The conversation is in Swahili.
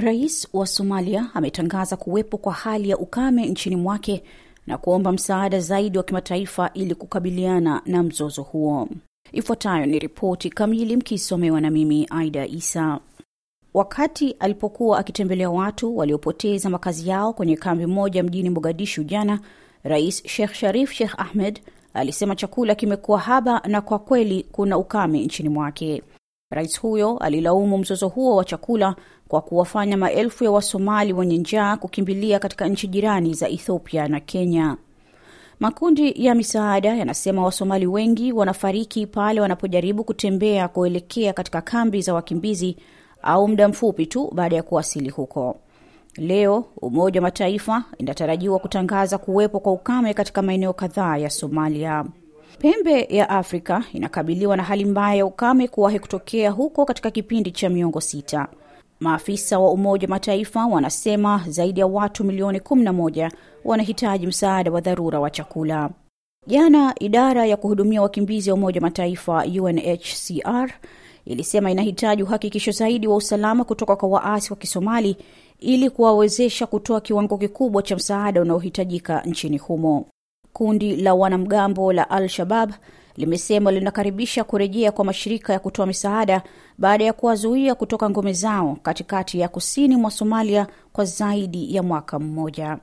Rais wa Somalia ametangaza kuwepo kwa hali ya ukame nchini mwake na kuomba msaada zaidi wa kimataifa ili kukabiliana na mzozo huo. Ifuatayo ni ripoti kamili mkisomewa na mimi Aida Isa. Wakati alipokuwa akitembelea watu waliopoteza makazi yao kwenye kambi moja mjini Mogadishu jana, Rais Sheikh Sharif Sheikh Ahmed alisema chakula kimekuwa haba na kwa kweli kuna ukame nchini mwake. Rais huyo alilaumu mzozo huo wa chakula kwa kuwafanya maelfu ya Wasomali wenye njaa kukimbilia katika nchi jirani za Ethiopia na Kenya. Makundi ya misaada yanasema Wasomali wengi wanafariki pale wanapojaribu kutembea kuelekea katika kambi za wakimbizi au muda mfupi tu baada ya kuwasili huko. Leo Umoja wa Mataifa inatarajiwa kutangaza kuwepo kwa ukame katika maeneo kadhaa ya Somalia. Pembe ya Afrika inakabiliwa na hali mbaya ya ukame kuwahi kutokea huko katika kipindi cha miongo sita. Maafisa wa Umoja wa Mataifa wanasema zaidi ya watu milioni 11 wanahitaji msaada wa dharura wa chakula. Jana idara ya kuhudumia wakimbizi ya Umoja wa Mataifa UNHCR ilisema inahitaji uhakikisho zaidi wa usalama kutoka kwa waasi wa Kisomali ili kuwawezesha kutoa kiwango kikubwa cha msaada unaohitajika nchini humo. Kundi la wanamgambo la Al-Shabab limesema linakaribisha kurejea kwa mashirika ya kutoa misaada baada ya kuwazuia kutoka ngome zao katikati ya kusini mwa Somalia kwa zaidi ya mwaka mmoja.